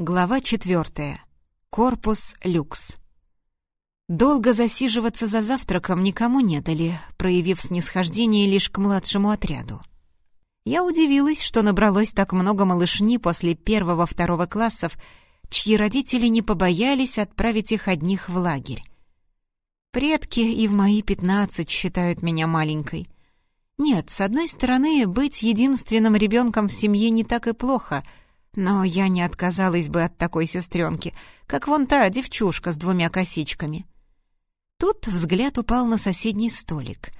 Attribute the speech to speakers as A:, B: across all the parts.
A: Глава четвертая. Корпус люкс. Долго засиживаться за завтраком никому не дали, проявив снисхождение лишь к младшему отряду. Я удивилась, что набралось так много малышни после первого-второго классов, чьи родители не побоялись отправить их одних в лагерь. Предки и в мои пятнадцать считают меня маленькой. Нет, с одной стороны, быть единственным ребенком в семье не так и плохо — но я не отказалась бы от такой сестренки, как вон та девчушка с двумя косичками. Тут взгляд упал на соседний столик.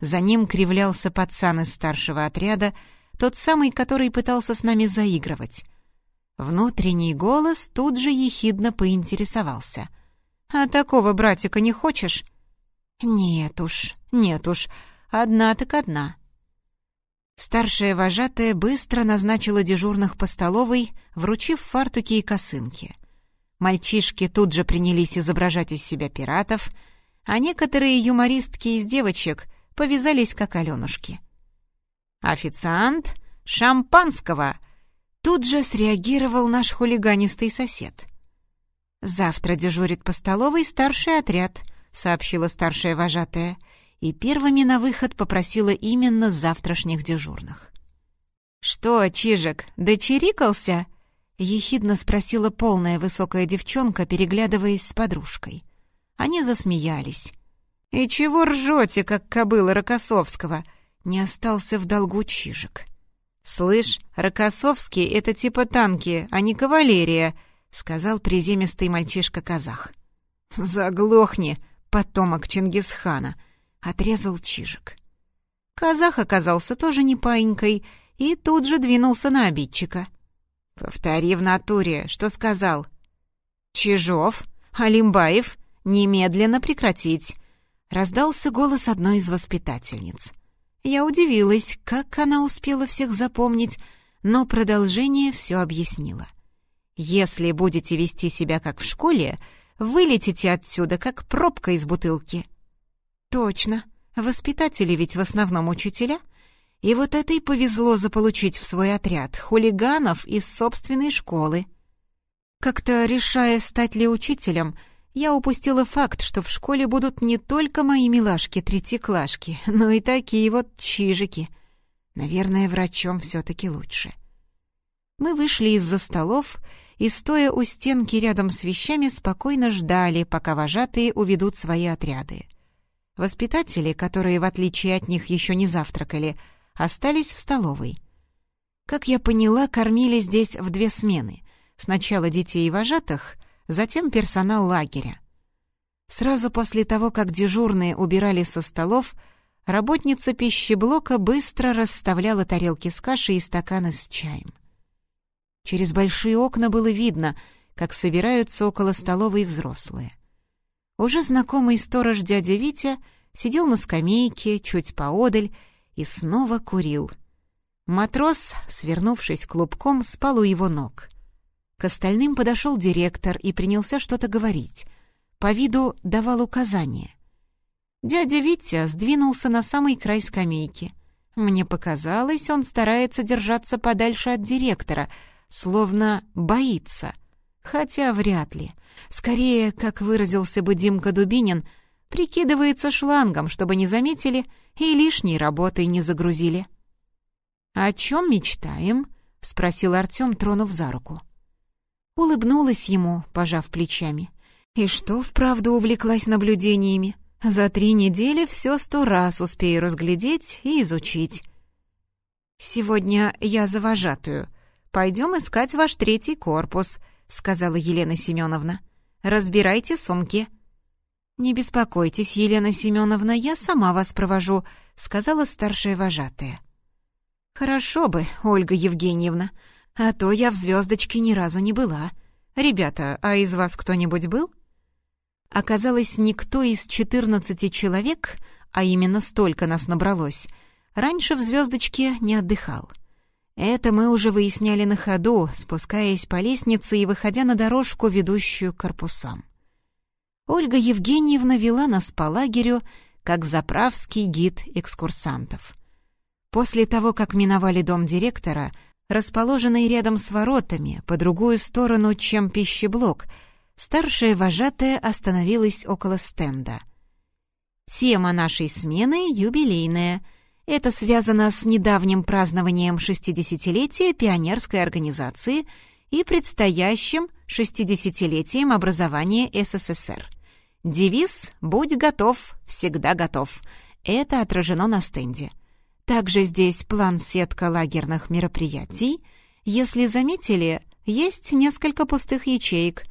A: За ним кривлялся пацан из старшего отряда, тот самый, который пытался с нами заигрывать. Внутренний голос тут же ехидно поинтересовался. «А такого братика не хочешь?» «Нет уж, нет уж, одна так одна». Старшая вожатая быстро назначила дежурных по столовой, вручив фартуки и косынки. Мальчишки тут же принялись изображать из себя пиратов, а некоторые юмористки из девочек повязались как Аленушки. «Официант! Шампанского!» Тут же среагировал наш хулиганистый сосед. «Завтра дежурит по столовой старший отряд», — сообщила старшая вожатая, — и первыми на выход попросила именно завтрашних дежурных. «Что, Чижик, дочерикался?» — ехидно спросила полная высокая девчонка, переглядываясь с подружкой. Они засмеялись. «И чего ржете, как кобыла Рокоссовского?» — не остался в долгу Чижик. «Слышь, Рокоссовский — это типа танки, а не кавалерия», — сказал приземистый мальчишка-казах. «Заглохни, потомок Чингисхана», отрезал Чижик. Казах оказался тоже не паинькой и тут же двинулся на обидчика. «Повтори в натуре, что сказал?» «Чижов, Алимбаев, немедленно прекратить!» Раздался голос одной из воспитательниц. Я удивилась, как она успела всех запомнить, но продолжение все объяснило. «Если будете вести себя как в школе, вылетите отсюда, как пробка из бутылки». Точно. Воспитатели ведь в основном учителя. И вот это и повезло заполучить в свой отряд хулиганов из собственной школы. Как-то решая, стать ли учителем, я упустила факт, что в школе будут не только мои милашки-третьеклашки, но и такие вот чижики. Наверное, врачом все-таки лучше. Мы вышли из-за столов и, стоя у стенки рядом с вещами, спокойно ждали, пока вожатые уведут свои отряды. Воспитатели, которые, в отличие от них, еще не завтракали, остались в столовой. Как я поняла, кормили здесь в две смены. Сначала детей и вожатых, затем персонал лагеря. Сразу после того, как дежурные убирали со столов, работница пищеблока быстро расставляла тарелки с кашей и стаканы с чаем. Через большие окна было видно, как собираются около столовой взрослые — уже знакомый сторож дядя Витя сидел на скамейке чуть поодаль и снова курил. Матрос, свернувшись клубком, спал у его ног. К остальным подошел директор и принялся что-то говорить. По виду давал указания. Дядя Витя сдвинулся на самый край скамейки. Мне показалось, он старается держаться подальше от директора, словно боится. Хотя вряд ли — Скорее, как выразился бы Димка Дубинин, прикидывается шлангом, чтобы не заметили и лишней работой не загрузили. «О чем мечтаем?» — спросил Артем, тронув за руку. Улыбнулась ему, пожав плечами. И что, вправду увлеклась наблюдениями? За три недели все сто раз успею разглядеть и изучить. «Сегодня я за вожатую. Пойдем искать ваш третий корпус», — сказала Елена Семеновна. «Разбирайте сумки». «Не беспокойтесь, Елена Семеновна, я сама вас провожу», — сказала старшая вожатая. «Хорошо бы, Ольга Евгеньевна, а то я в звездочке ни разу не была. Ребята, а из вас кто-нибудь был?» Оказалось, никто из четырнадцати человек, а именно столько нас набралось, раньше в звездочке не отдыхал. Это мы уже выясняли на ходу, спускаясь по лестнице и выходя на дорожку, ведущую к корпусам. Ольга Евгеньевна вела нас по лагерю, как заправский гид экскурсантов. После того, как миновали дом директора, Расположенный рядом с воротами, по другую сторону, чем пищеблок, старшая вожатая остановилась около стенда. Тема нашей смены — юбилейная. Это связано с недавним празднованием 60-летия пионерской организации и предстоящим 60-летием образования СССР. Девиз «Будь готов, всегда готов». Это отражено на стенде. Также здесь план-сетка лагерных мероприятий. Если заметили, есть несколько пустых ячеек.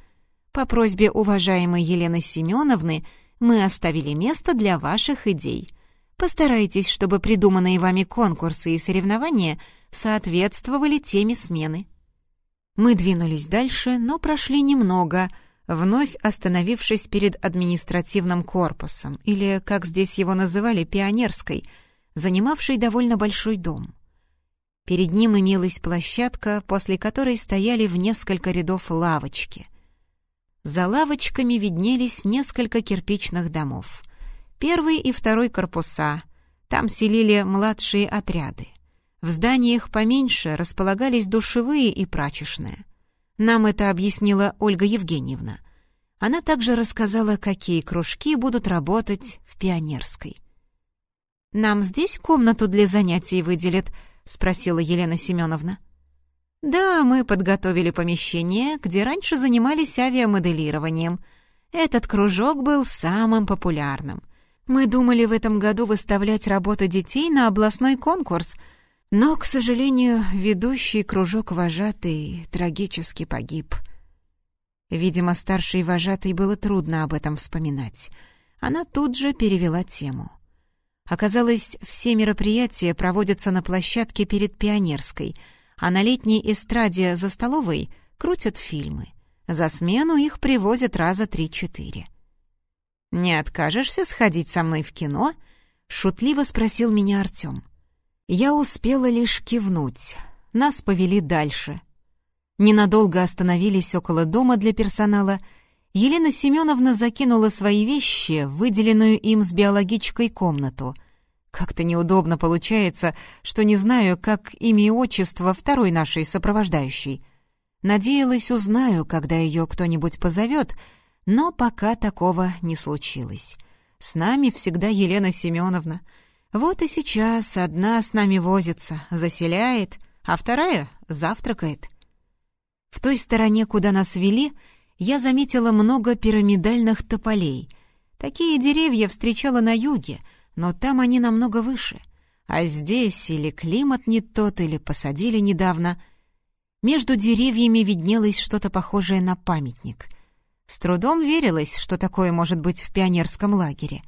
A: По просьбе уважаемой Елены Семеновны мы оставили место для ваших идей. Постарайтесь, чтобы придуманные вами конкурсы и соревнования соответствовали теме смены. Мы двинулись дальше, но прошли немного, вновь остановившись перед административным корпусом, или, как здесь его называли, пионерской — занимавший довольно большой дом. Перед ним имелась площадка, после которой стояли в несколько рядов лавочки. За лавочками виднелись несколько кирпичных домов. Первый и второй корпуса. Там селили младшие отряды. В зданиях поменьше располагались душевые и прачечные. Нам это объяснила Ольга Евгеньевна. Она также рассказала, какие кружки будут работать в пионерской. «Нам здесь комнату для занятий выделят?» — спросила Елена Семеновна. «Да, мы подготовили помещение, где раньше занимались авиамоделированием. Этот кружок был самым популярным. Мы думали в этом году выставлять работы детей на областной конкурс, но, к сожалению, ведущий кружок вожатый трагически погиб». Видимо, старшей вожатой было трудно об этом вспоминать. Она тут же перевела тему — Оказалось, все мероприятия проводятся на площадке перед Пионерской, а на летней эстраде за столовой крутят фильмы. За смену их привозят раза три-четыре. «Не откажешься сходить со мной в кино?» — шутливо спросил меня Артем. Я успела лишь кивнуть. Нас повели дальше. Ненадолго остановились около дома для персонала. Елена Семеновна закинула свои вещи в выделенную им с биологичкой комнату. Как-то неудобно получается, что не знаю, как имя и отчество второй нашей сопровождающей. Надеялась, узнаю, когда ее кто-нибудь позовет, но пока такого не случилось. С нами всегда Елена Семеновна. Вот и сейчас одна с нами возится, заселяет, а вторая завтракает. В той стороне, куда нас вели, я заметила много пирамидальных тополей. Такие деревья встречала на юге — но там они намного выше. А здесь или климат не тот, или посадили недавно. Между деревьями виднелось что-то похожее на памятник. С трудом верилось, что такое может быть в пионерском лагере.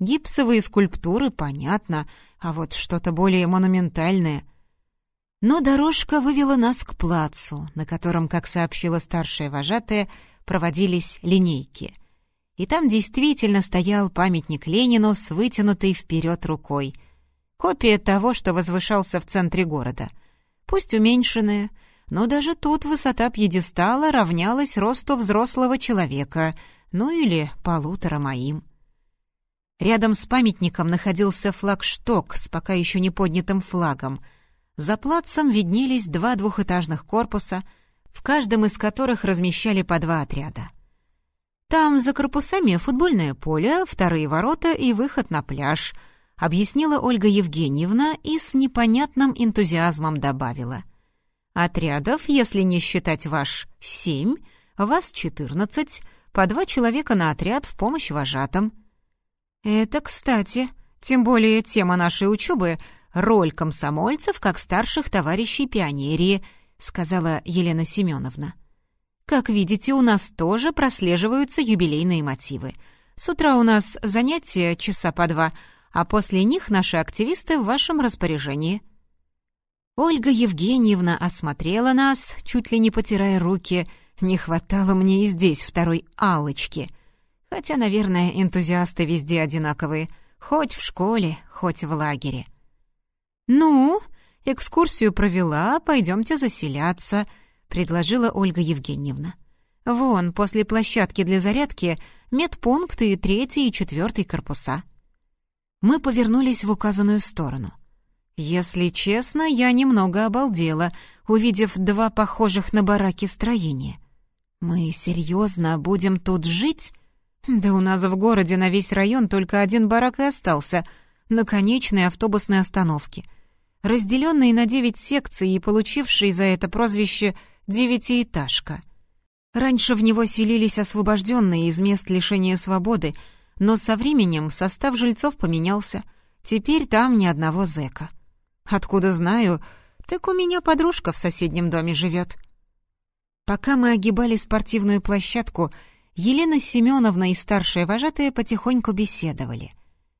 A: Гипсовые скульптуры, понятно, а вот что-то более монументальное. Но дорожка вывела нас к плацу, на котором, как сообщила старшая вожатая, проводились линейки — и там действительно стоял памятник Ленину с вытянутой вперед рукой. Копия того, что возвышался в центре города. Пусть уменьшенная, но даже тут высота пьедестала равнялась росту взрослого человека, ну или полутора моим. Рядом с памятником находился флагшток с пока еще не поднятым флагом. За плацем виднелись два двухэтажных корпуса, в каждом из которых размещали по два отряда — там за корпусами футбольное поле, вторые ворота и выход на пляж», — объяснила Ольга Евгеньевна и с непонятным энтузиазмом добавила. «Отрядов, если не считать ваш, семь, вас четырнадцать, по два человека на отряд в помощь вожатым». «Это кстати, тем более тема нашей учебы — роль комсомольцев как старших товарищей пионерии», — сказала Елена Семеновна. Как видите, у нас тоже прослеживаются юбилейные мотивы. С утра у нас занятия часа по два, а после них наши активисты в вашем распоряжении». Ольга Евгеньевна осмотрела нас, чуть ли не потирая руки. Не хватало мне и здесь второй алочки. Хотя, наверное, энтузиасты везде одинаковые. Хоть в школе, хоть в лагере. «Ну, экскурсию провела, пойдемте заселяться», предложила Ольга Евгеньевна. «Вон, после площадки для зарядки, медпункты третий и четвертый корпуса». Мы повернулись в указанную сторону. Если честно, я немного обалдела, увидев два похожих на бараки строения. «Мы серьезно будем тут жить?» «Да у нас в городе на весь район только один барак и остался, на конечной автобусной остановке, разделенный на девять секций и получивший за это прозвище «девятиэтажка». Раньше в него селились освобожденные из мест лишения свободы, но со временем состав жильцов поменялся. Теперь там ни одного зэка. Откуда знаю, так у меня подружка в соседнем доме живет. Пока мы огибали спортивную площадку, Елена Семеновна и старшая вожатая потихоньку беседовали.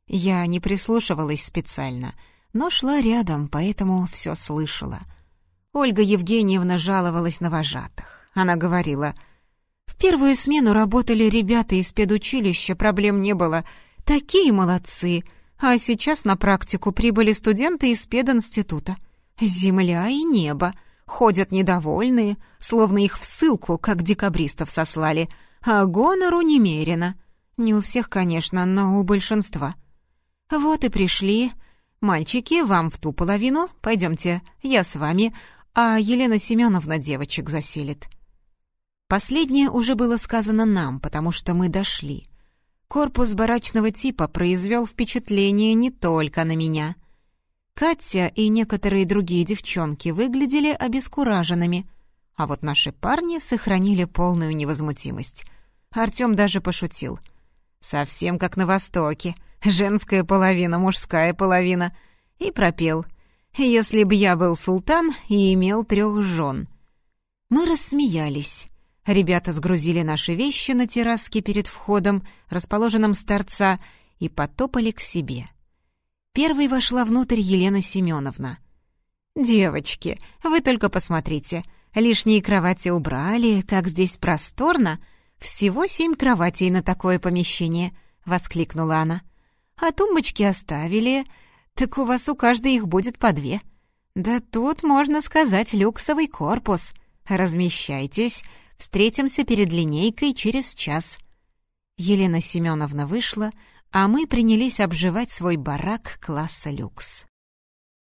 A: Я не прислушивалась специально, но шла рядом, поэтому все слышала. Ольга Евгеньевна жаловалась на вожатых. Она говорила, «В первую смену работали ребята из педучилища, проблем не было. Такие молодцы. А сейчас на практику прибыли студенты из пединститута. Земля и небо. Ходят недовольные, словно их в ссылку, как декабристов сослали. А гонору немерено. Не у всех, конечно, но у большинства. Вот и пришли. Мальчики, вам в ту половину. Пойдемте, я с вами, а Елена Семеновна девочек заселит. Последнее уже было сказано нам, потому что мы дошли. Корпус барачного типа произвел впечатление не только на меня. Катя и некоторые другие девчонки выглядели обескураженными, а вот наши парни сохранили полную невозмутимость. Артём даже пошутил. «Совсем как на Востоке. Женская половина, мужская половина». И пропел. «Если б я был султан и имел трёх жен». Мы рассмеялись. Ребята сгрузили наши вещи на терраске перед входом, расположенном с торца, и потопали к себе. Первой вошла внутрь Елена Семеновна. «Девочки, вы только посмотрите, лишние кровати убрали, как здесь просторно. Всего семь кроватей на такое помещение», — воскликнула она. «А тумбочки оставили, так у вас у каждой их будет по две. Да тут, можно сказать, люксовый корпус. Размещайтесь, Встретимся перед линейкой через час». Елена Семеновна вышла, а мы принялись обживать свой барак класса люкс.